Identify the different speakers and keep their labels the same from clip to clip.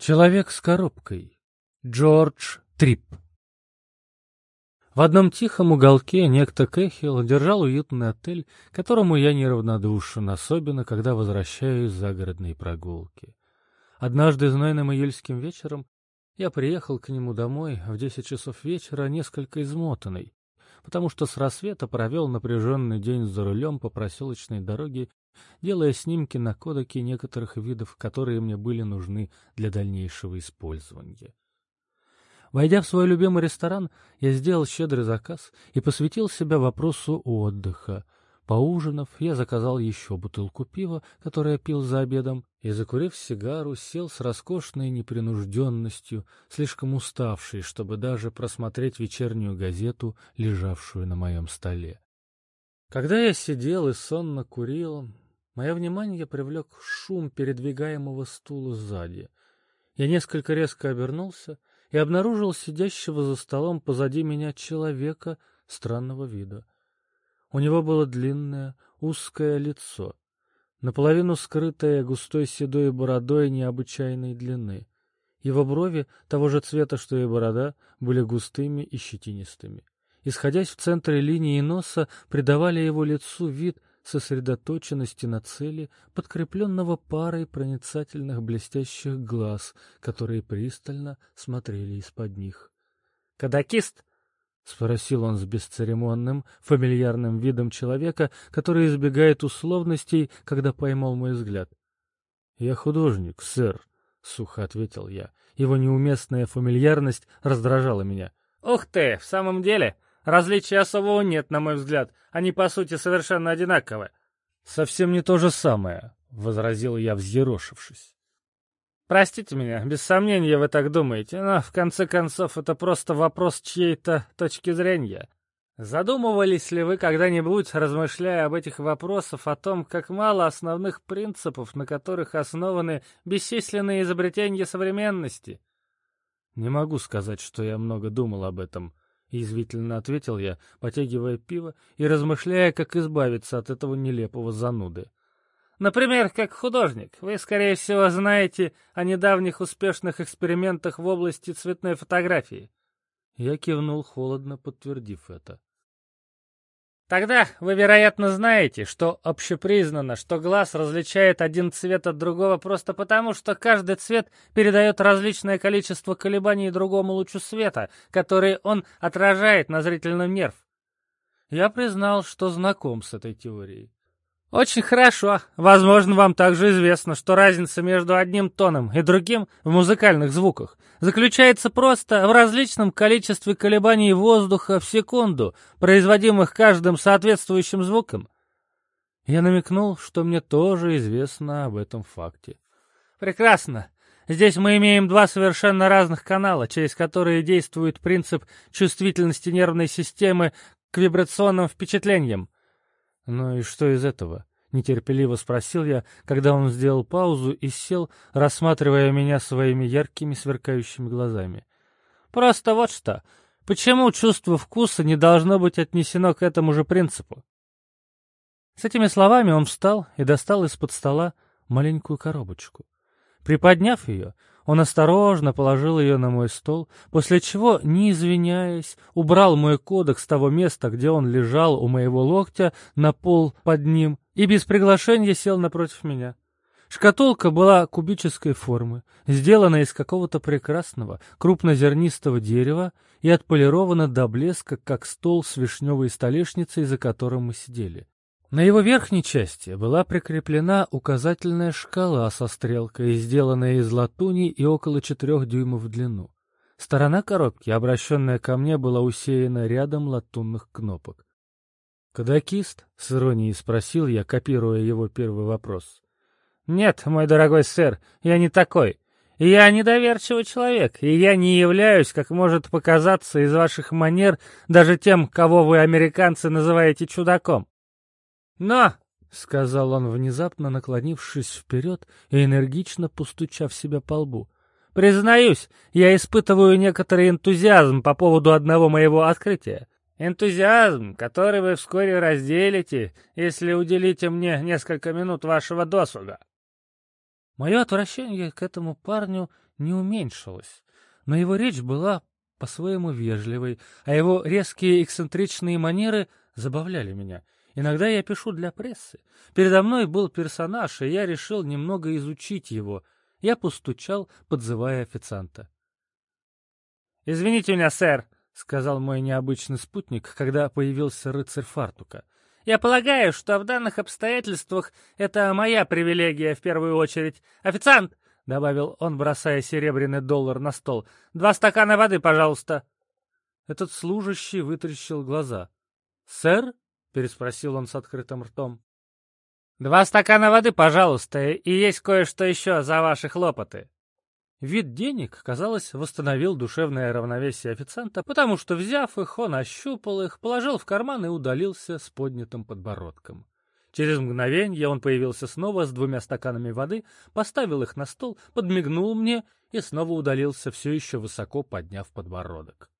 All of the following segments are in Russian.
Speaker 1: Человек с коробкой. Джордж Трип. В одном тихом уголке некто Кэхилл держал уютный отель, которому я неравнодушен, особенно когда возвращаюсь с загородной прогулки. Однажды знойным июльским вечером я приехал к нему домой в десять часов вечера несколько измотанный, потому что с рассвета провел напряженный день за рулем по проселочной дороге делая снимки на кодеке некоторых видов, которые мне были нужны для дальнейшего использования. Войдя в свой любимый ресторан, я сделал щедрый заказ и посвятил себя вопросу отдыха. Поужинав, я заказал еще бутылку пива, которое пил за обедом, и, закурив сигару, сел с роскошной непринужденностью, слишком уставший, чтобы даже просмотреть вечернюю газету, лежавшую на моем столе. Когда я сидел и сонно курил, Мое внимание привлек шум передвигаемого стула сзади. Я несколько резко обернулся и обнаружил сидящего за столом позади меня человека странного вида. У него было длинное, узкое лицо, наполовину скрытое густой седой бородой необычайной длины. Его брови, того же цвета, что и борода, были густыми и щетинистыми. Исходясь в центре линии носа, придавали его лицу вид сосредоточенности на цели, подкрепленного парой проницательных блестящих глаз, которые пристально смотрели из-под них. «Кадакист!» — спросил он с бесцеремонным, фамильярным видом человека, который избегает условностей, когда поймал мой взгляд. «Я художник, сэр», — сухо ответил я. Его неуместная фамильярность раздражала меня.
Speaker 2: «Ух ты, в самом деле? Различия особого нет, на мой взгляд. Они, по сути, совершенно одинаковы.
Speaker 1: «Совсем не то же самое», — возразил я, взъерошившись.
Speaker 2: «Простите меня, без сомнения вы так думаете, но, в конце концов, это просто вопрос чьей-то точки зрения. Задумывались ли вы когда-нибудь, размышляя об этих вопросах, о том, как мало основных принципов, на которых основаны бесчисленные изобретения современности?»
Speaker 1: «Не могу сказать, что я много думал об этом», — язвительно ответил я, потягивая пиво и размышляя, как избавиться от этого нелепого зануды.
Speaker 2: Например, как художник, вы, скорее всего, знаете о недавних успешных экспериментах в области цветной фотографии.
Speaker 1: Я кивнул холодно, подтвердив это.
Speaker 2: Тогда вы, вероятно, знаете, что общепризнано, что глаз различает один цвет от другого просто потому, что каждый цвет передает различное количество колебаний другому лучу света, который он отражает на зрительный нерв.
Speaker 1: Я признал, что знаком с этой теорией.
Speaker 2: Очень хорошо. Возможно, вам также известно, что разница между одним тоном и другим в музыкальных звуках заключается просто в различном количестве колебаний воздуха в секунду, производимых каждым соответствующим звуком.
Speaker 1: Я намекнул, что мне тоже известно об этом факте.
Speaker 2: Прекрасно. Здесь мы имеем два совершенно разных канала, через которые действует принцип чувствительности нервной системы к вибрационным впечатлениям.
Speaker 1: «Ну и что из этого?» — нетерпеливо спросил я, когда он сделал паузу и сел, рассматривая меня своими яркими сверкающими глазами.
Speaker 2: «Просто вот что. Почему чувство вкуса не должно быть отнесено к этому же принципу?»
Speaker 1: С этими словами он встал и достал из-под стола маленькую коробочку. Приподняв ее, он осторожно положил ее на мой стол, после чего, не извиняясь, убрал мой кодек с того места, где он лежал у моего локтя, на пол под ним, и без приглашения сел напротив меня. Шкатулка была кубической формы, сделана из какого-то прекрасного, крупнозернистого дерева и отполирована до блеска, как стол с вишневой столешницей, за которым мы сидели. На его верхней части была прикреплена указательная шкала со стрелкой, сделанная из латуни и около четырех дюймов в длину. Сторона коробки, обращенная ко мне, была усеяна рядом латунных кнопок. «Кадакист?» — с иронией спросил я, копируя его первый вопрос.
Speaker 2: «Нет, мой дорогой сэр, я не такой. Я недоверчивый человек, и я не являюсь, как может показаться из ваших манер, даже тем, кого вы, американцы, называете чудаком. «Но!» — сказал он, внезапно наклонившись вперед и энергично постучав себя по лбу. «Признаюсь, я испытываю некоторый энтузиазм по поводу одного моего открытия. Энтузиазм, который вы вскоре разделите, если уделите мне несколько минут вашего досуга».
Speaker 1: Мое отвращение к этому парню не уменьшилось, но его речь была по-своему вежливой, а его резкие эксцентричные манеры забавляли меня. Иногда я пишу для прессы. Передо мной был персонаж, и я решил немного изучить его. Я постучал, подзывая официанта.
Speaker 2: «Извините меня, сэр», — сказал мой необычный спутник, когда появился рыцарь фартука. «Я полагаю, что в данных обстоятельствах это моя привилегия в первую очередь. Официант!» — добавил он, бросая серебряный доллар на стол. «Два стакана воды, пожалуйста».
Speaker 1: Этот служащий вытрящил глаза. «Сэр?» — переспросил он с открытым ртом.
Speaker 2: «Два стакана воды, пожалуйста, и есть кое-что еще за ваши хлопоты».
Speaker 1: Вид денег, казалось, восстановил душевное равновесие официанта, потому что, взяв их, он ощупал их, положил в карман и удалился с поднятым подбородком. Через мгновение он появился снова с двумя стаканами воды, поставил их на стол, подмигнул мне и снова удалился, все еще высоко подняв подбородок.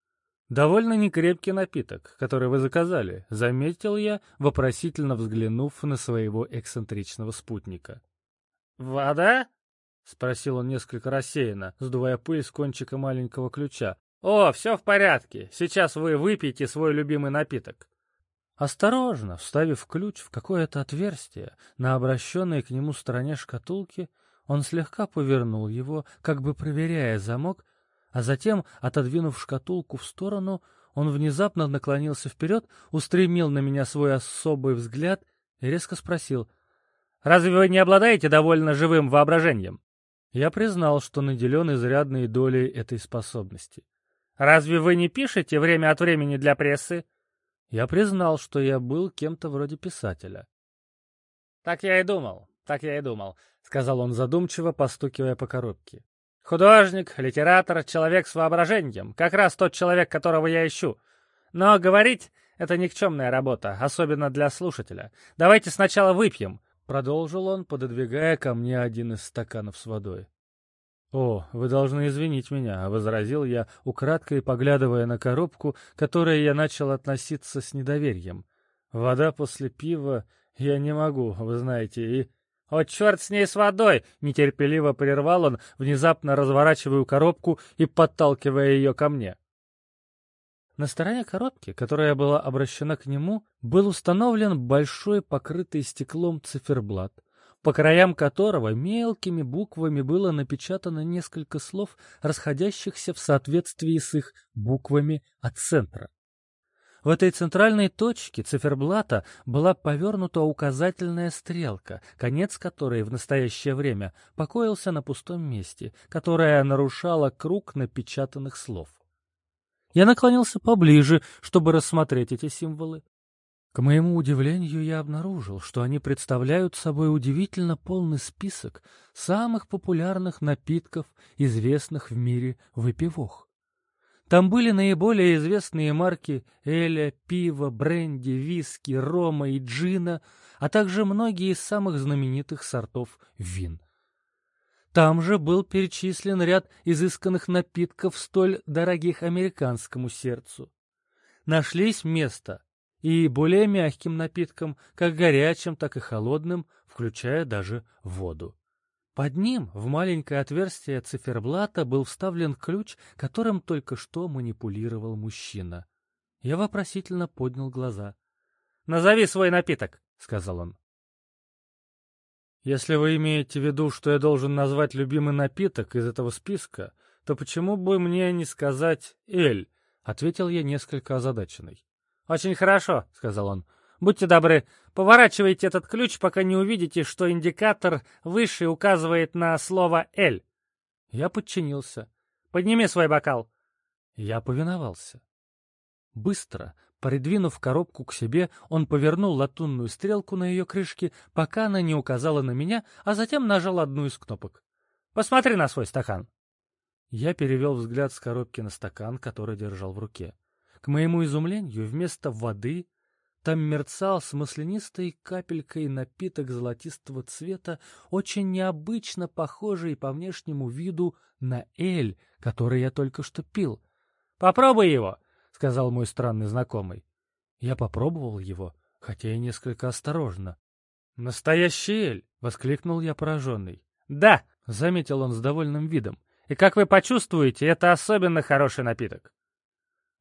Speaker 1: «Довольно некрепкий напиток, который вы заказали», — заметил я, вопросительно взглянув на своего эксцентричного спутника.
Speaker 2: «Вода?» — спросил он несколько рассеянно, сдувая пыль с кончика маленького ключа. «О, все в порядке. Сейчас вы выпьете свой любимый напиток».
Speaker 1: Осторожно, вставив ключ в какое-то отверстие на обращенной к нему стороне шкатулки, он слегка повернул его, как бы проверяя замок, а затем, отодвинув шкатулку в сторону, он внезапно наклонился вперед, устремил на меня свой особый взгляд и резко спросил, «Разве вы не обладаете довольно живым воображением?» Я признал, что наделен изрядной долей этой способности.
Speaker 2: «Разве вы не пишете время от времени для прессы?»
Speaker 1: Я признал, что я был кем-то вроде писателя.
Speaker 2: «Так я и думал, так я и думал», — сказал он задумчиво, постукивая по коробке. Художник, литератор, человек с воображением. Как раз тот человек, которого я ищу. Но говорить — это никчемная работа, особенно для слушателя. Давайте сначала выпьем, — продолжил он, пододвигая ко мне один из стаканов с водой.
Speaker 1: «О, вы должны извинить меня», — возразил я, украдкой поглядывая на коробку, которой я начал относиться с недоверием. «Вода после пива я не могу, вы знаете, и...»
Speaker 2: «О, черт с ней с водой!» — нетерпеливо прервал он, внезапно разворачивая коробку и подталкивая ее ко мне.
Speaker 1: На стороне коробки, которая была обращена к нему, был установлен большой покрытый стеклом циферблат, по краям которого мелкими буквами было напечатано несколько слов, расходящихся в соответствии с их буквами от центра. В этой центральной точке циферблата была повернута указательная стрелка, конец которой в настоящее время покоился на пустом месте, которое нарушало круг напечатанных слов. Я наклонился поближе, чтобы рассмотреть эти символы. К моему удивлению, я обнаружил, что они представляют собой удивительно полный список самых популярных напитков, известных в мире выпивох. Там были наиболее известные марки эля, пива, бренди, виски, рома и джина, а также многие из самых знаменитых сортов вин. Там же был перечислен ряд изысканных напитков, столь дорогих американскому сердцу. Нашлись места и более мягким напиткам, как горячим, так и холодным, включая даже воду. Под ним в маленькое отверстие циферблата был вставлен ключ, которым только что манипулировал мужчина. Я вопросительно поднял глаза.
Speaker 2: «Назови свой напиток», — сказал он.
Speaker 1: «Если вы имеете в виду, что я должен назвать любимый напиток из этого списка, то почему бы мне не сказать «эль»?» — ответил я несколько озадаченный.
Speaker 2: «Очень хорошо», — сказал он. Будьте добры, поворачивайте этот ключ, пока не увидите, что индикатор выше указывает на слово «Л».
Speaker 1: Я подчинился.
Speaker 2: Подними свой бокал.
Speaker 1: Я повиновался. Быстро, придвинув коробку к себе, он повернул латунную стрелку на ее крышке, пока она не указала на меня, а затем нажал одну из кнопок.
Speaker 2: «Посмотри на свой стакан».
Speaker 1: Я перевел взгляд с коробки на стакан, который держал в руке. К моему изумлению, вместо воды там мерцал с маслянистой капелькой напиток золотистого цвета, очень необычно похожий по внешнему виду на эль, который я только что пил.
Speaker 2: «Попробуй его!»
Speaker 1: — сказал мой странный знакомый. Я попробовал его, хотя и несколько осторожно. «Настоящий эль!» — воскликнул я пораженный.
Speaker 2: «Да!» — заметил он с довольным видом. «И как вы почувствуете, это особенно хороший напиток».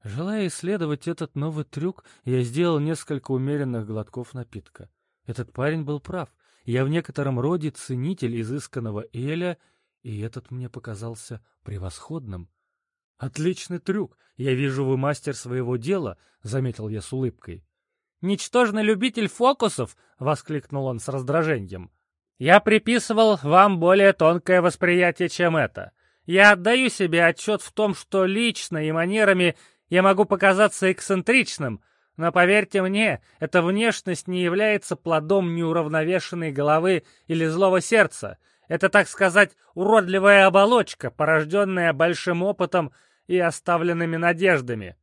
Speaker 2: Желая исследовать этот новый трюк, я сделал несколько умеренных глотков напитка. Этот парень был прав. Я в некотором роде ценитель изысканного эля, и этот мне показался превосходным. «Отличный трюк! Я вижу, вы мастер своего дела», — заметил я с улыбкой. «Ничтожный любитель фокусов!» — воскликнул он с раздражением. «Я приписывал вам более тонкое восприятие, чем это. Я отдаю себе отчет в том, что лично и манерами я могу показаться эксцентричным, но поверьте мне, эта внешность не является плодом неуравновешенной головы или злого сердца. Это, так сказать, уродливая оболочка, порожденная большим опытом и оставленными надеждами.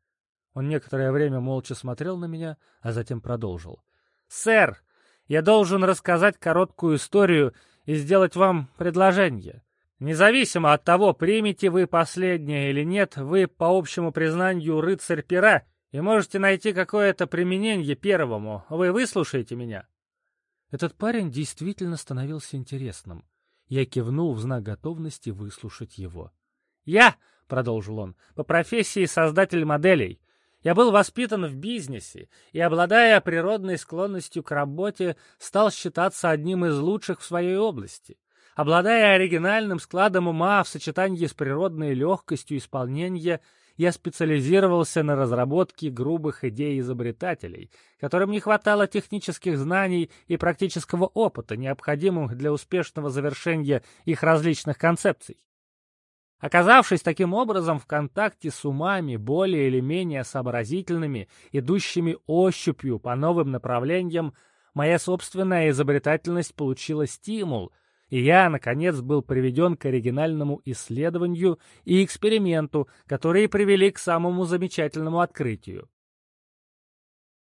Speaker 2: Он некоторое время молча смотрел на меня, а затем продолжил. «Сэр, я должен рассказать короткую историю и сделать вам предложение. Независимо от того, примете вы последнее или нет, вы, по общему признанию, рыцарь пера, и можете найти какое-то применение первому. Вы выслушаете меня?» Этот парень действительно становился интересным. Я кивнул в знак готовности выслушать его. «Я, — продолжил он, — по профессии создатель моделей. Я был воспитан в бизнесе и, обладая природной склонностью к работе, стал считаться одним из лучших в своей области. Обладая оригинальным складом ума в сочетании с природной легкостью исполнения, я специализировался на разработке грубых идей изобретателей, которым не хватало технических знаний и практического опыта, необходимых для успешного завершения их различных концепций. Оказавшись таким образом в контакте с умами более или менее сообразительными, идущими ощупью по новым направлениям, моя собственная изобретательность получила стимул — и я, наконец, был приведен к оригинальному исследованию и эксперименту, которые привели к самому замечательному открытию.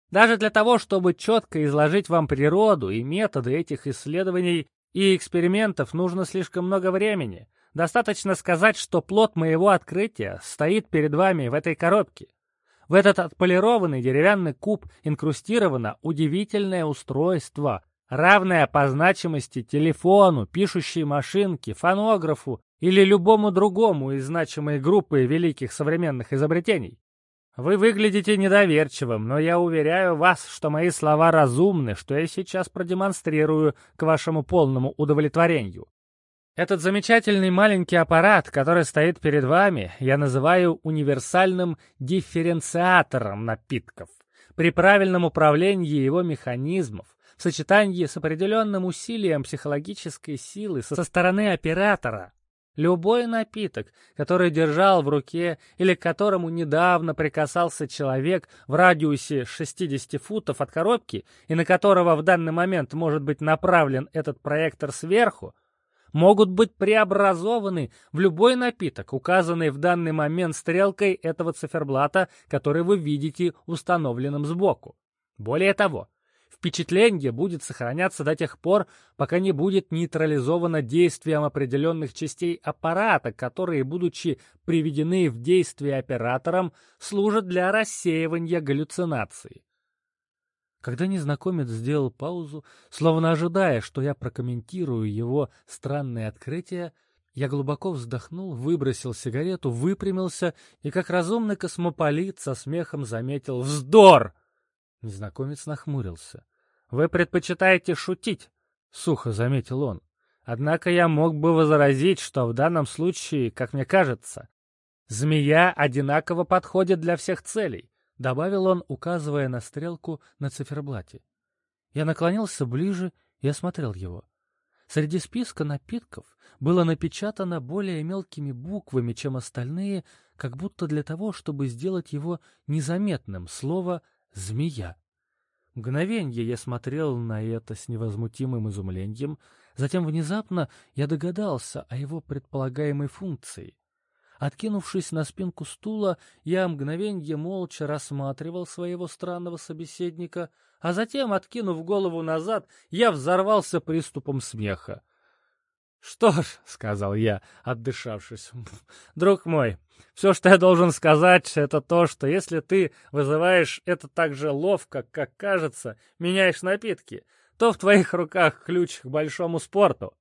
Speaker 2: Даже для того, чтобы четко изложить вам природу и методы этих исследований и экспериментов, нужно слишком много времени. Достаточно сказать, что плод моего открытия стоит перед вами в этой коробке. В этот отполированный деревянный куб инкрустировано удивительное устройство, равная по значимости телефону, пишущей машинке, фонографу или любому другому из значимой группы великих современных изобретений. Вы выглядите недоверчивым, но я уверяю вас, что мои слова разумны, что я сейчас продемонстрирую к вашему полному удовлетворению. Этот замечательный маленький аппарат, который стоит перед вами, я называю универсальным дифференциатором напитков. При правильном управлении его механизмов в сочетании с определенным усилием психологической силы со стороны оператора. Любой напиток, который держал в руке или к которому недавно прикасался человек в радиусе 60 футов от коробки и на которого в данный момент может быть направлен этот проектор сверху, могут быть преобразованы в любой напиток, указанный в данный момент стрелкой этого циферблата, который вы видите установленным сбоку. Более того, Впечатление будет сохраняться до тех пор, пока не будет нейтрализовано действием определенных частей аппарата, которые, будучи приведены в действие оператором, служат для рассеивания галлюцинаций. Когда незнакомец сделал паузу, словно ожидая, что я прокомментирую его странное открытие, я глубоко вздохнул, выбросил сигарету, выпрямился и, как разумный космополит, со смехом заметил «Вздор!» Незнакомец нахмурился. «Вы предпочитаете шутить?» — сухо заметил он. «Однако я мог бы возразить, что в данном случае, как мне кажется, змея одинаково подходит для всех целей», — добавил он, указывая на стрелку на циферблате. Я наклонился ближе и осмотрел его. Среди списка напитков было напечатано более мелкими буквами, чем остальные, как будто для того, чтобы сделать его незаметным слово Змея. Мгновенье я смотрел на это с невозмутимым изумлением, затем внезапно я догадался о его предполагаемой функции. Откинувшись на спинку стула, я мгновенье молча рассматривал своего странного собеседника, а затем, откинув голову назад, я взорвался приступом смеха. «Что ж», — сказал я, отдышавшись, — «друг мой, все, что я должен сказать, это то, что если ты вызываешь это так же ловко, как кажется, меняешь напитки, то в твоих руках ключ к большому спорту».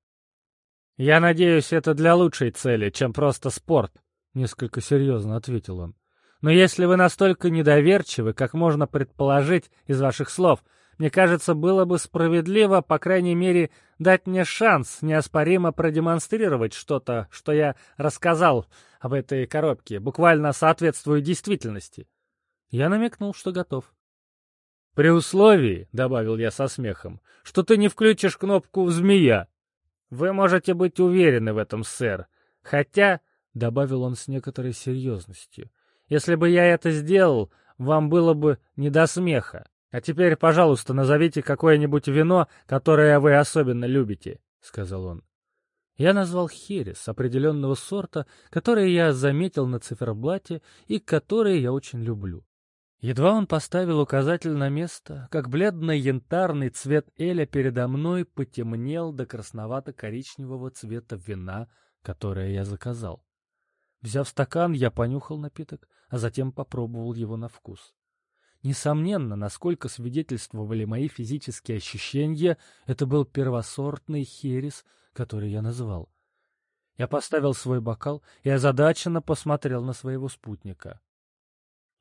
Speaker 2: «Я надеюсь, это для лучшей цели, чем просто спорт», — несколько серьезно ответил он. «Но если вы настолько недоверчивы, как можно предположить из ваших слов, мне кажется, было бы справедливо, по крайней мере, дать мне шанс неоспоримо продемонстрировать что-то, что я рассказал об этой коробке, буквально соответствует действительности». Я намекнул, что готов. «При условии», — добавил я со смехом, — «что ты не включишь кнопку «Змея». «Вы можете быть уверены в этом, сэр. Хотя...» — добавил он с некоторой серьезностью. «Если бы я это сделал, вам было бы не до смеха. А теперь, пожалуйста, назовите какое-нибудь вино, которое вы особенно любите», — сказал он. Я назвал херес определенного сорта, который я заметил на циферблате и который я очень люблю. Едва он поставил указатель на место, как бледно-янтарный цвет Эля передо мной потемнел до красновато-коричневого цвета вина, которое я заказал. Взяв стакан, я понюхал напиток, а затем попробовал его на вкус. Несомненно, насколько свидетельствовали мои физические ощущения, это был первосортный херес, который я назвал. Я поставил свой бокал и озадаченно посмотрел на своего спутника.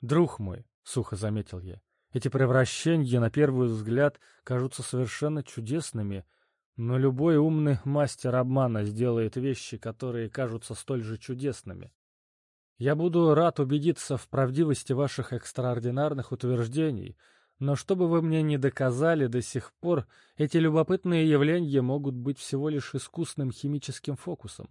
Speaker 2: «Друг мой, — сухо заметил я. Эти превращения, на первый взгляд, кажутся совершенно чудесными, но любой умный мастер обмана сделает вещи, которые кажутся столь же чудесными. Я буду рад убедиться в правдивости ваших экстраординарных утверждений, но что бы вы мне ни доказали до сих пор, эти любопытные явления могут быть всего лишь искусным химическим фокусом.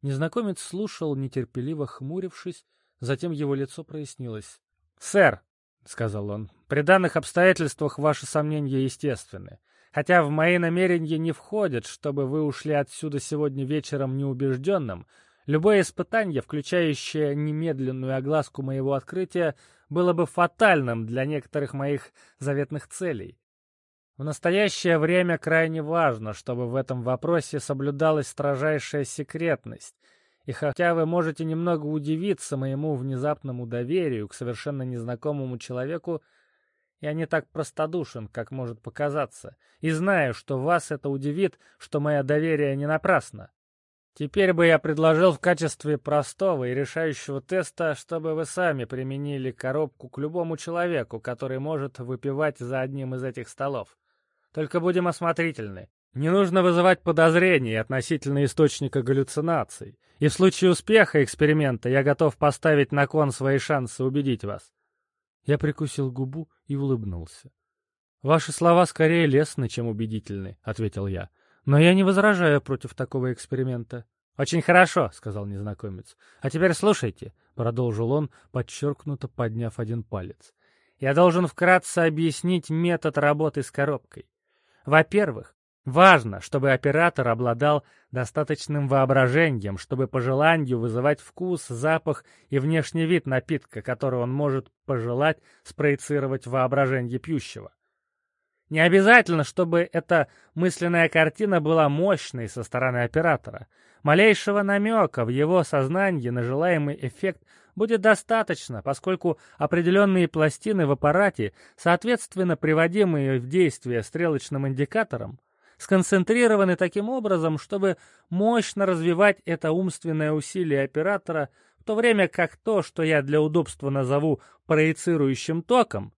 Speaker 2: Незнакомец слушал, нетерпеливо хмурившись, затем его лицо прояснилось. «Сэр», — сказал он, — «при данных обстоятельствах ваши сомнения естественны. Хотя в мои намерения не входит, чтобы вы ушли отсюда сегодня вечером неубежденным, любое испытание, включающее немедленную огласку моего открытия, было бы фатальным для некоторых моих заветных целей. В настоящее время крайне важно, чтобы в этом вопросе соблюдалась строжайшая секретность, и хотя вы можете немного удивиться моему внезапному доверию к совершенно незнакомому человеку, я не так простодушен, как может показаться, и знаю, что вас это удивит, что мое доверие не напрасно. Теперь бы я предложил в качестве простого и решающего теста, чтобы вы сами применили коробку к любому человеку, который может выпивать за одним из этих столов. Только будем осмотрительны. Не нужно вызывать подозрений относительно источника галлюцинаций. И в случае успеха эксперимента я готов поставить на кон свои шансы убедить вас. Я прикусил губу и улыбнулся. «Ваши слова скорее лестны, чем убедительны», — ответил я. «Но я не возражаю против такого эксперимента». «Очень хорошо», — сказал незнакомец. «А теперь слушайте», — продолжил он, подчеркнуто подняв один палец. «Я должен вкратце объяснить метод работы с коробкой. Во-первых, Важно, чтобы оператор обладал достаточным воображением, чтобы по желанию вызывать вкус, запах и внешний вид напитка, который он может пожелать спроецировать в воображение пьющего. Не обязательно, чтобы эта мысленная картина была мощной со стороны оператора. Малейшего намека в его сознании на желаемый эффект будет достаточно, поскольку определенные пластины в аппарате, соответственно приводимые в действие стрелочным индикатором, сконцентрированы таким образом, чтобы мощно развивать это умственное усилие оператора, в то время как то, что я для удобства назову проецирующим током,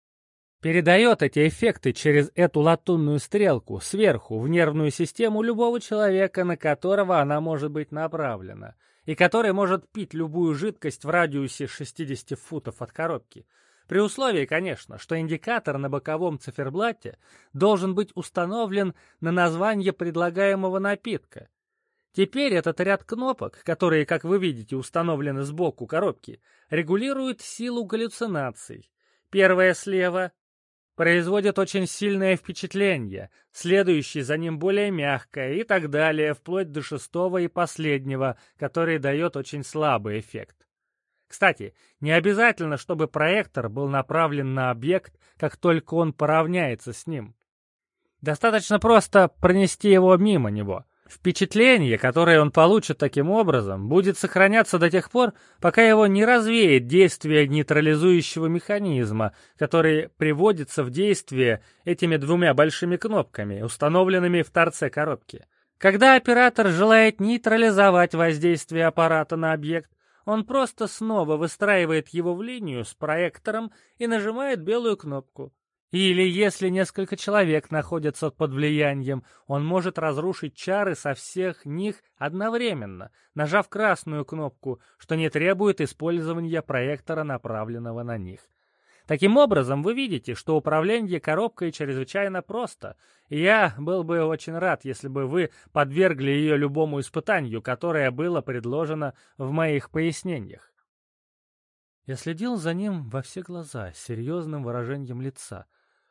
Speaker 2: передает эти эффекты через эту латунную стрелку сверху в нервную систему любого человека, на которого она может быть направлена, и который может пить любую жидкость в радиусе 60 футов от коробки – при условии, конечно, что индикатор на боковом циферблате должен быть установлен на название предлагаемого напитка. Теперь этот ряд кнопок, которые, как вы видите, установлены сбоку коробки, регулирует силу галлюцинаций. Первая слева производит очень сильное впечатление, следующий за ним более мягкое и так далее, вплоть до шестого и последнего, который дает очень слабый эффект. Кстати, не обязательно, чтобы проектор был направлен на объект, как только он поравняется с ним. Достаточно просто пронести его мимо него. Впечатление, которое он получит таким образом, будет сохраняться до тех пор, пока его не развеет действие нейтрализующего механизма, который приводится в действие этими двумя большими кнопками, установленными в торце коробки. Когда оператор желает нейтрализовать воздействие аппарата на объект, он просто снова выстраивает его в линию с проектором и нажимает белую кнопку. Или если несколько человек находятся под влиянием, он может разрушить чары со всех них одновременно, нажав красную кнопку, что не требует использования проектора, направленного на них. Таким образом, вы видите, что управление коробкой чрезвычайно просто, я был бы очень рад, если бы вы подвергли ее любому испытанию, которое было предложено в моих пояснениях.
Speaker 1: Я следил за ним во все глаза, с серьезным выражением лица.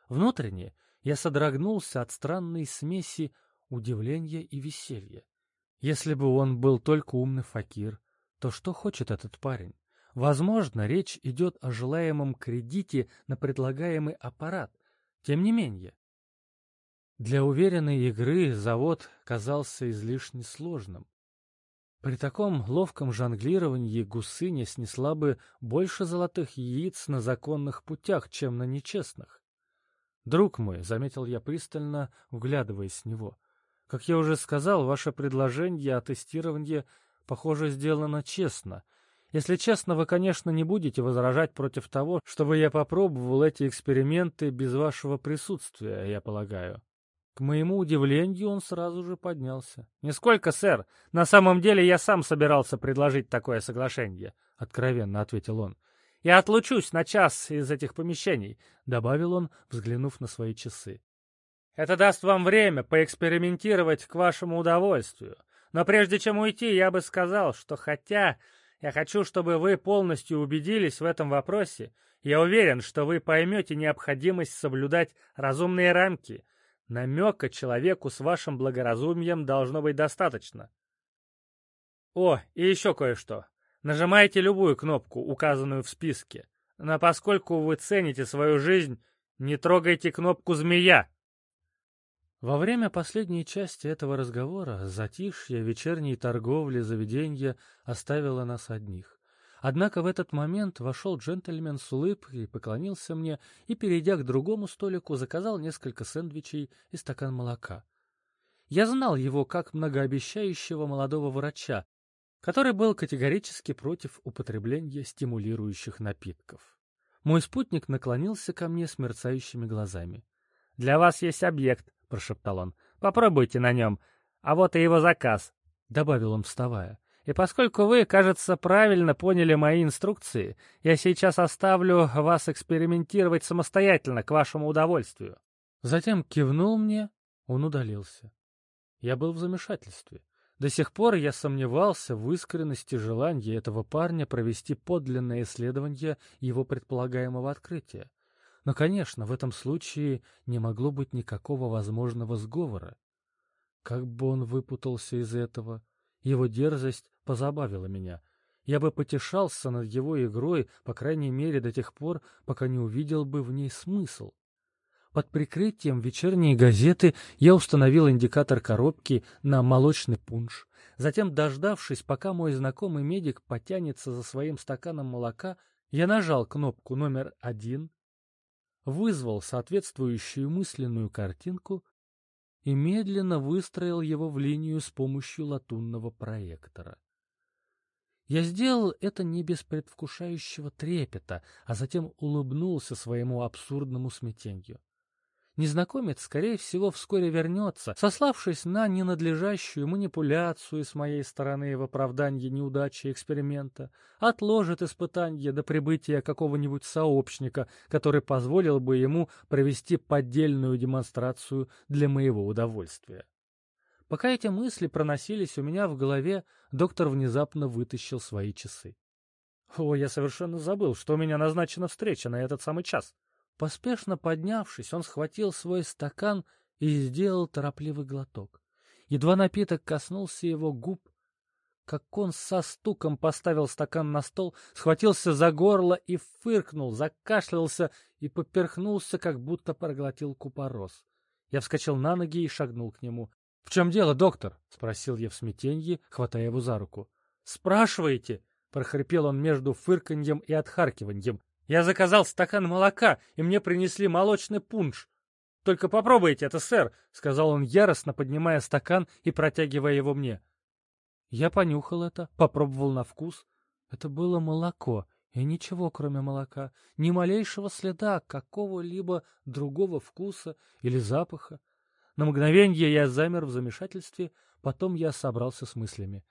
Speaker 1: Внутренне я содрогнулся от странной смеси удивления и веселья. Если бы он был только умный факир, то что хочет этот парень? Возможно, речь идет о желаемом кредите на предлагаемый аппарат. Тем не менее. Для уверенной игры завод казался излишне сложным. При таком ловком жонглировании гусыня снесла бы больше золотых яиц на законных путях, чем на нечестных. «Друг мой», — заметил я пристально, вглядываясь в него, — «как я уже сказал, ваше предложение о тестировании, похоже, сделано честно, если честно, вы, конечно, не будете возражать против того, чтобы я попробовал эти эксперименты без вашего присутствия, я полагаю. К моему удивлению, он сразу же поднялся.
Speaker 2: «Нисколько, сэр. На самом деле я сам собирался предложить такое соглашение», — откровенно ответил он. «Я отлучусь на час из этих помещений», — добавил он, взглянув на свои часы. «Это даст вам время поэкспериментировать к вашему удовольствию. Но прежде чем уйти, я бы сказал, что хотя я хочу, чтобы вы полностью убедились в этом вопросе. Я уверен, что вы поймете необходимость соблюдать разумные рамки. Намека человеку с вашим благоразумием должно быть достаточно. О, и еще кое-что. Нажимайте любую кнопку, указанную в списке. Но поскольку вы цените свою жизнь, не трогайте кнопку «Змея».
Speaker 1: Во время последней части этого разговора затишье вечерней торговли заведения оставило нас одних. Однако в этот момент вошел джентльмен с улыбкой, поклонился мне и, перейдя к другому столику, заказал несколько сэндвичей и стакан молока. Я знал его как многообещающего молодого врача, который был категорически против употребления стимулирующих напитков. Мой спутник наклонился ко мне с мерцающими глазами.
Speaker 2: «Для вас есть объект, — прошептал он. «Попробуйте на нем. А вот и его заказ», — добавил он, вставая. «И поскольку вы, кажется, правильно поняли мои инструкции, я сейчас оставлю вас экспериментировать самостоятельно, к вашему удовольствию».
Speaker 1: Затем кивнул мне, он удалился. Я был в замешательстве. До сих пор я сомневался в искренности желания этого парня провести подлинное исследование его предполагаемого открытия. Но, конечно, в этом случае не могло быть никакого возможного сговора. Как бы он выпутался из этого? Его дерзость позабавила меня. Я бы потешался над его игрой, по крайней мере, до тех пор, пока не увидел бы в ней смысл. Под прикрытием вечерней газеты я установил индикатор коробки на молочный пунш. Затем, дождавшись, пока мой знакомый медик потянется за своим стаканом молока, я нажал кнопку номер один, вызвал соответствующую мысленную картинку и медленно выстроил его в линию с помощью латунного проектора. Я сделал это не без предвкушающего трепета, а затем улыбнулся своему абсурдному смятенью. Незнакомец, скорее всего, вскоре вернется, сославшись на ненадлежащую манипуляцию с моей стороны в оправдании неудачи эксперимента, отложит испытание до прибытия какого-нибудь сообщника, который позволил бы ему провести поддельную демонстрацию для моего удовольствия. Пока эти мысли проносились у меня в голове, доктор внезапно вытащил свои часы. «О, я совершенно забыл, что у меня назначена встреча на этот самый час», Поспешно поднявшись, он схватил свой стакан и сделал торопливый глоток. Едва напиток коснулся его губ, как он со стуком поставил стакан на стол, схватился за горло и фыркнул, закашлялся и поперхнулся, как будто проглотил купорос. Я вскочил на ноги и шагнул к нему. — В чем дело, доктор? — спросил я в смятенье, хватая его за руку. — Спрашиваете? — прохрипел он между фырканьем и отхаркиванием. Я заказал стакан молока, и мне принесли молочный пунш.
Speaker 2: Только попробуйте это, сэр!» — сказал он яростно, поднимая стакан и протягивая его мне. Я понюхал это, попробовал на вкус. Это было молоко, и ничего, кроме молока, ни малейшего следа какого-либо другого вкуса или запаха. На мгновенье я замер в замешательстве, потом я собрался с мыслями.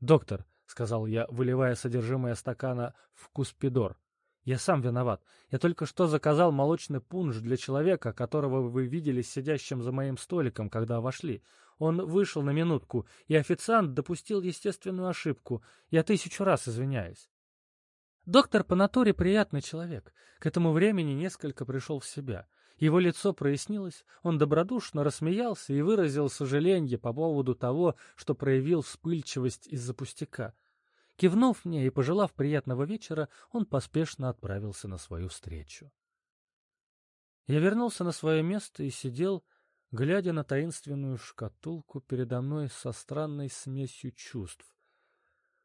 Speaker 2: «Доктор», — сказал я, выливая содержимое стакана в куспидор, — «я сам виноват. Я только что заказал молочный пунш для человека, которого вы видели сидящим за моим столиком, когда вошли. Он вышел на минутку, и официант допустил естественную ошибку. Я тысячу раз извиняюсь». Доктор по натуре приятный человек. К этому времени несколько пришел в себя. Его лицо прояснилось, он добродушно рассмеялся и выразил сожаление по поводу того, что проявил вспыльчивость из-за пустяка. Кивнув мне и пожелав приятного вечера, он поспешно отправился на свою встречу. Я вернулся на свое место и сидел, глядя на таинственную шкатулку передо мной со странной смесью чувств.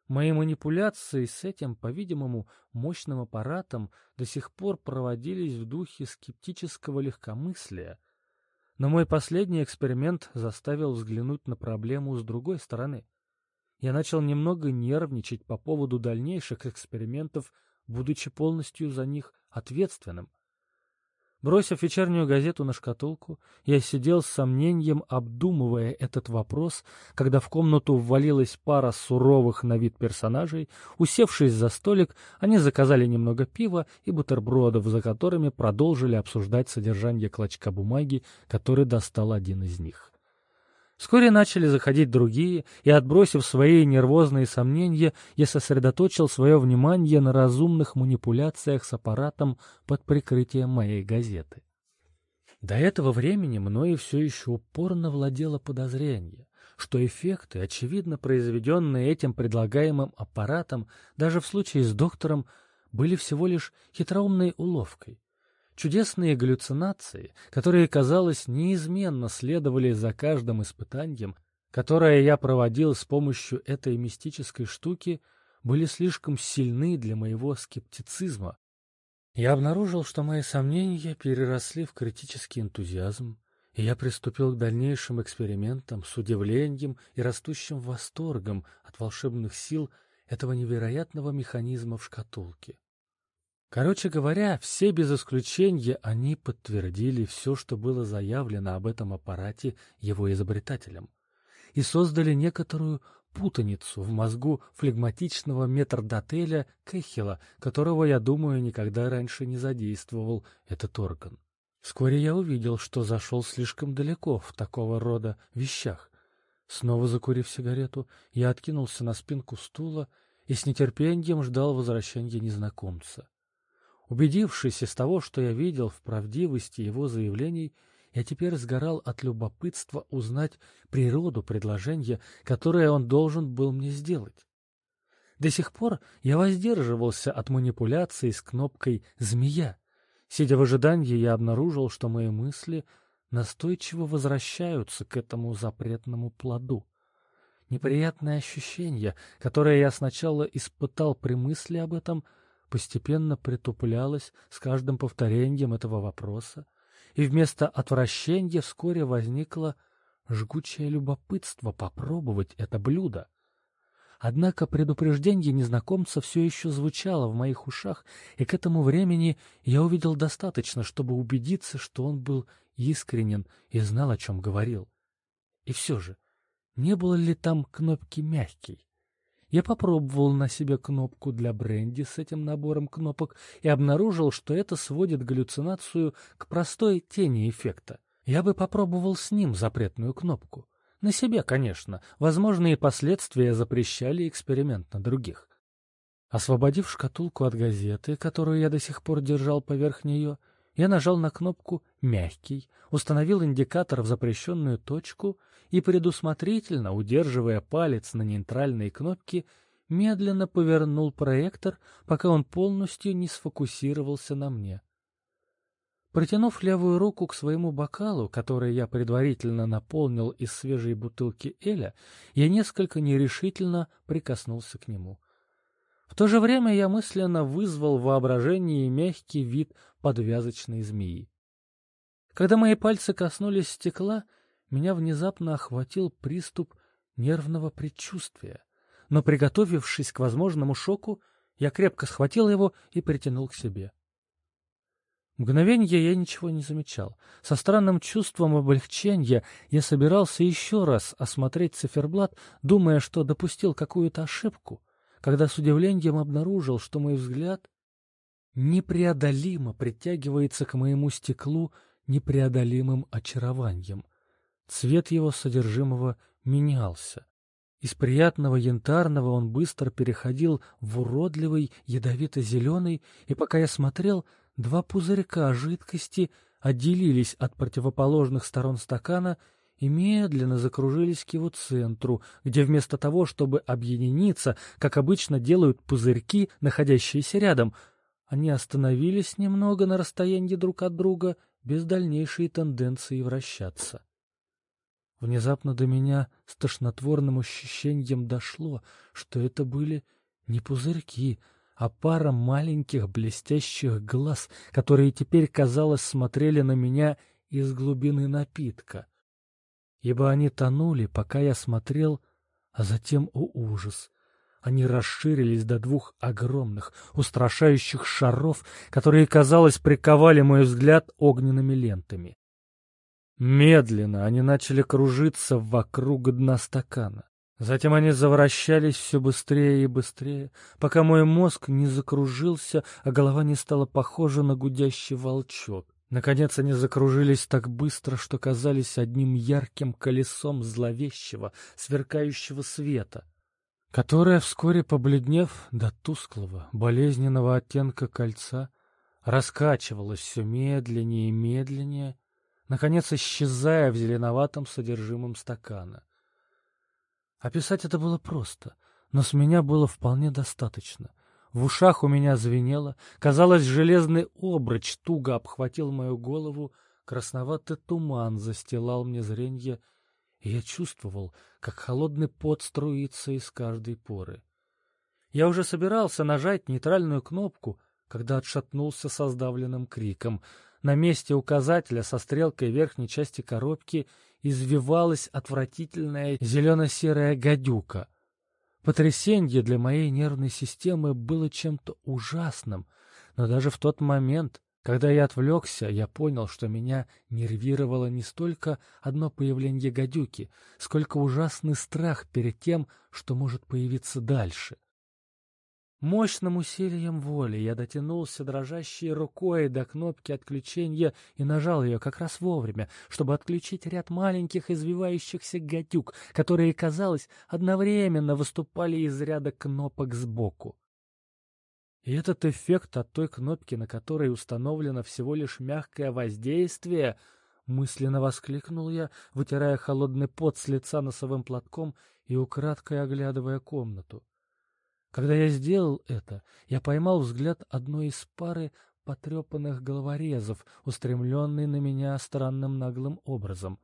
Speaker 2: Мои манипуляции с этим, по-видимому, мощным аппаратом до сих пор проводились в духе скептического легкомыслия. Но мой последний эксперимент заставил взглянуть на проблему с другой стороны. Я начал немного нервничать по поводу дальнейших экспериментов, будучи полностью за них ответственным. Бросив вечернюю газету на шкатулку, я сидел с сомнением, обдумывая этот вопрос, когда в комнату ввалилась пара суровых на вид персонажей. Усевшись за столик, они заказали немного пива и бутербродов, за которыми продолжили обсуждать содержание клочка бумаги, который достал один из них. Вскоре начали заходить другие, и, отбросив свои нервозные сомнения, я сосредоточил свое внимание на разумных манипуляциях с аппаратом под прикрытием моей газеты. До этого времени мною все еще упорно владело подозрение, что эффекты, очевидно произведенные этим предлагаемым аппаратом, даже в случае с доктором, были всего лишь хитроумной уловкой, Чудесные галлюцинации, которые, казалось, неизменно следовали за каждым испытанием, которое я проводил с помощью этой мистической штуки, были слишком сильны для моего скептицизма. Я обнаружил, что мои сомнения переросли в критический энтузиазм, и я приступил к дальнейшим экспериментам с удивлением и растущим восторгом от волшебных сил этого невероятного механизма в шкатулке. Короче говоря, все без исключения они подтвердили все, что было заявлено об этом аппарате его изобретателем, и создали некоторую путаницу в мозгу флегматичного метрдотеля Кэхила, которого, я думаю, никогда раньше не задействовал этот орган. Вскоре я увидел, что зашел слишком далеко в такого рода вещах. Снова закурив сигарету, я откинулся на спинку стула и с нетерпением ждал возвращения незнакомца. Убедившись из того, что я видел в правдивости его заявлений, я теперь сгорал от любопытства узнать природу предложения, которое он должен был мне сделать. До сих пор я воздерживался от манипуляций с кнопкой «Змея». Сидя в ожидании, я обнаружил, что мои мысли настойчиво возвращаются к этому запретному плоду. Неприятное ощущение, которое я сначала испытал при мысли об этом — постепенно притуплялось с каждым повторением этого вопроса, и вместо отвращения вскоре возникло жгучее любопытство попробовать это блюдо. Однако предупреждение незнакомца все еще звучало в моих ушах, и к этому времени я увидел достаточно, чтобы убедиться, что он был искренен и знал, о чем говорил. И все же, не было ли там кнопки «мягкий»? Я попробовал на себе кнопку для бренди с этим набором кнопок и обнаружил, что это сводит галлюцинацию к простой тени эффекта. Я бы попробовал с ним запретную кнопку. На себе, конечно. Возможные последствия запрещали эксперимент на других. Освободив шкатулку от газеты, которую я до сих пор держал поверх нее, я нажал на кнопку «Мягкий», установил индикатор в запрещенную точку и, предусмотрительно удерживая палец на нейтральной кнопке, медленно повернул проектор, пока он полностью не сфокусировался на мне. Протянув левую руку к своему бокалу, который я предварительно наполнил из свежей бутылки Эля, я несколько нерешительно прикоснулся к нему — в то же время я мысленно вызвал в воображении мягкий вид подвязочной змеи.
Speaker 1: Когда мои пальцы коснулись стекла, меня внезапно охватил приступ нервного предчувствия. Но, приготовившись к возможному шоку, я крепко схватил его и притянул к себе. Мгновенье я ничего не замечал. Со странным чувством облегчения я собирался еще раз осмотреть циферблат, думая, что допустил какую-то ошибку, когда с удивлением обнаружил, что мой взгляд непреодолимо притягивается к моему стеклу непреодолимым очарованием. Цвет его содержимого менялся. Из приятного янтарного он быстро переходил в уродливый ядовито-зеленый, и пока я смотрел, два пузырька жидкости отделились от противоположных сторон стакана и медленно закружились к его центру, где вместо того, чтобы объединиться, как обычно делают пузырьки, находящиеся рядом, они остановились немного на расстоянии друг от друга, без дальнейшей тенденции вращаться. Внезапно до меня с тошнотворным ощущением дошло, что это были не пузырьки, а пара маленьких блестящих глаз, которые теперь, казалось, смотрели на меня из глубины напитка. Ибо они тонули, пока я смотрел, а затем, о ужас, они расширились до двух огромных, устрашающих шаров, которые, казалось, приковали мой взгляд огненными лентами. Медленно они начали кружиться вокруг дна стакана. Затем они завращались все быстрее и быстрее, пока мой мозг не закружился, а голова не стала похожа на гудящий волчок. Наконец они закружились так быстро, что казались одним ярким колесом зловещего, сверкающего света, которое, вскоре побледнев до тусклого, болезненного оттенка кольца, раскачивалось все медленнее и медленнее, наконец исчезая в зеленоватом содержимом стакана. Описать это было просто, но с меня было вполне достаточно. В ушах у меня звенело, казалось, железный обруч туго обхватил мою голову, красноватый туман застилал мне зренье, и я чувствовал, как холодный пот струится из каждой поры. Я уже собирался нажать нейтральную кнопку, когда отшатнулся со сдавленным криком — на месте указателя со стрелкой верхней части коробки извивалась отвратительная зелено-серая гадюка. Потрясение для моей нервной системы было чем-то ужасным, но даже в тот момент, когда я отвлекся, я понял, что меня нервировало не столько одно появление гадюки, сколько ужасный страх перед тем, что может появиться дальше — Мощным усилием воли я дотянулся дрожащей рукой до кнопки отключения и нажал ее как раз вовремя, чтобы отключить ряд маленьких извивающихся гадюк, которые, казалось, одновременно выступали из ряда кнопок сбоку. И этот эффект от той кнопки, на которой установлено всего лишь мягкое воздействие, мысленно воскликнул я, вытирая холодный пот с лица носовым платком и украдкой оглядывая комнату. Когда я сделал это, я поймал взгляд одной из пары потрепанных головорезов, устремленный на меня странным наглым образом.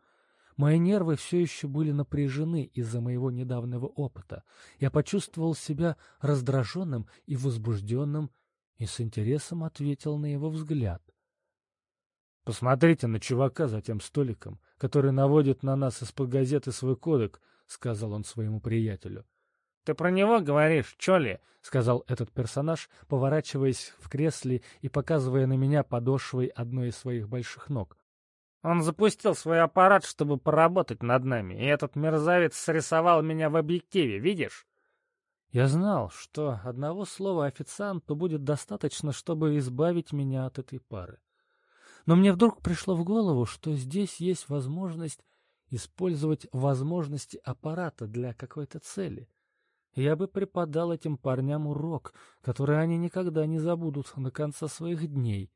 Speaker 1: Мои нервы все еще были напряжены из-за моего недавнего опыта. Я почувствовал себя раздраженным и возбужденным и с интересом ответил на его взгляд. «Посмотрите на чувака за тем столиком, который наводит на нас из-под газеты свой кодек», — сказал он своему приятелю. «Ты про него говоришь, чё ли?» — сказал этот персонаж, поворачиваясь в кресле и показывая на меня подошвой одной из своих больших ног. «Он запустил свой аппарат, чтобы поработать над нами, и этот мерзавец срисовал меня в объективе, видишь?» Я знал, что одного слова официанту будет достаточно, чтобы избавить меня от этой пары. Но мне вдруг пришло в голову, что здесь есть возможность использовать возможности аппарата для какой-то цели я бы преподал этим парням урок, который они никогда не забудут до конца своих дней.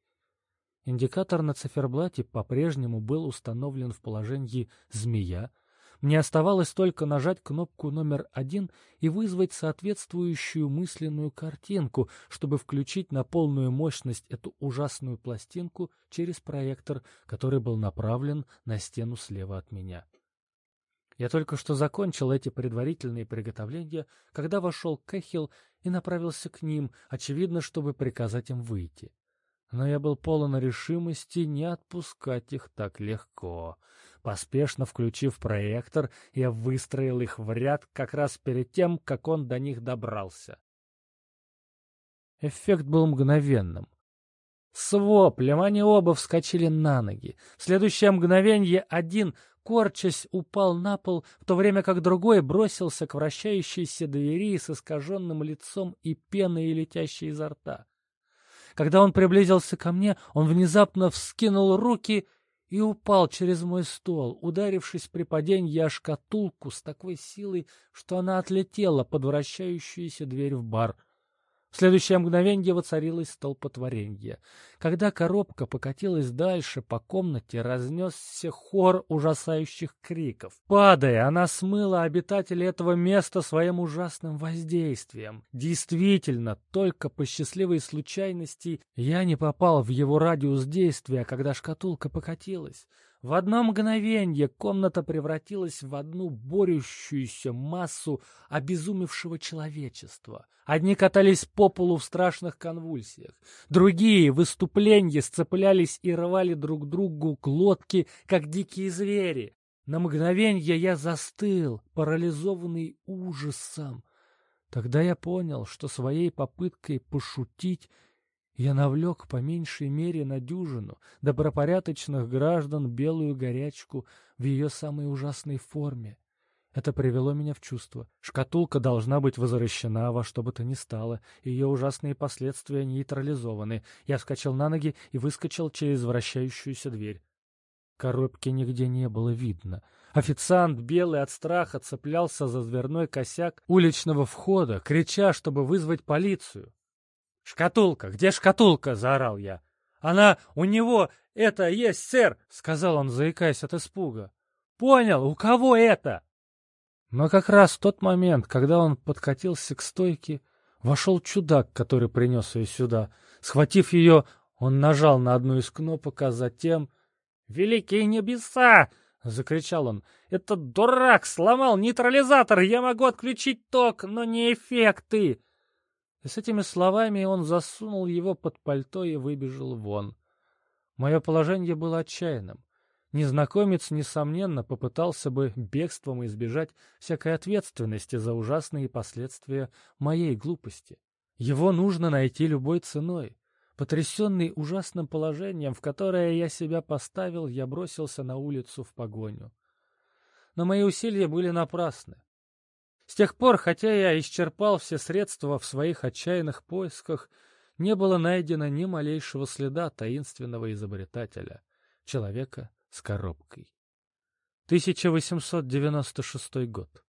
Speaker 1: Индикатор на циферблате по-прежнему был установлен в положении «змея». Мне оставалось только нажать кнопку номер один и вызвать соответствующую мысленную картинку, чтобы включить на полную мощность эту ужасную пластинку через проектор, который был направлен на стену слева от меня. Я только что закончил эти предварительные приготовления, когда вошел Кэхилл и направился к ним, очевидно, чтобы приказать им выйти. Но я был полон решимости не отпускать их так легко. Поспешно включив проектор, я выстроил их в ряд как раз перед тем, как он до них добрался. Эффект был мгновенным. С воплем они оба вскочили на ноги. В следующее мгновенье один, корчась, упал на пол, в то время как другой бросился к вращающейся двери с искаженным лицом и пеной, летящей изо рта. Когда он приблизился ко мне, он внезапно вскинул руки и упал через мой стол, ударившись при падении о шкатулку с такой силой, что она отлетела под вращающуюся дверь в бар — в следующее мгновенье воцарилось столпотворенье. Когда коробка покатилась дальше, по комнате разнесся хор ужасающих криков. Падая, она смыла обитателей этого места своим ужасным воздействием. Действительно, только по счастливой случайности я не попал в его радиус действия, когда шкатулка покатилась. В одно мгновенье комната превратилась в одну борющуюся массу обезумевшего человечества. Одни катались по полу в страшных конвульсиях, другие в выступлении сцеплялись и рвали друг другу глотки, как дикие звери. На мгновенье я застыл, парализованный ужасом. Тогда я понял, что своей попыткой пошутить я навлек по меньшей мере на дюжину добропорядочных граждан белую горячку в ее самой ужасной форме. Это привело меня в чувство. Шкатулка должна быть возвращена во что бы то ни стало, ее ужасные последствия нейтрализованы. Я вскочил на ноги и выскочил через вращающуюся дверь. Коробки нигде не было видно. Официант, белый от страха, цеплялся за дверной косяк уличного входа, крича, чтобы вызвать полицию. «Шкатулка! Где шкатулка?» — заорал я. «Она у него! Это есть, сэр!» — сказал он, заикаясь от испуга. «Понял, у кого это?» Но как раз в тот момент, когда он подкатился к стойке, вошел чудак, который принес ее сюда. Схватив ее, он нажал на одну из кнопок, а затем... «Великие небеса!» — закричал он. «Этот дурак сломал нейтрализатор! Я могу отключить ток, но не эффекты!» И с этими словами он засунул его под пальто и выбежал вон. Мое положение было отчаянным. Незнакомец, несомненно, попытался бы бегством избежать всякой ответственности за ужасные последствия моей глупости. Его нужно найти любой ценой. Потрясенный ужасным положением, в которое я себя поставил, я бросился на улицу в погоню. Но мои усилия были напрасны. С тех пор, хотя я исчерпал все средства в своих отчаянных поисках, не было найдено ни малейшего следа таинственного изобретателя, человека с коробкой. 1896 год.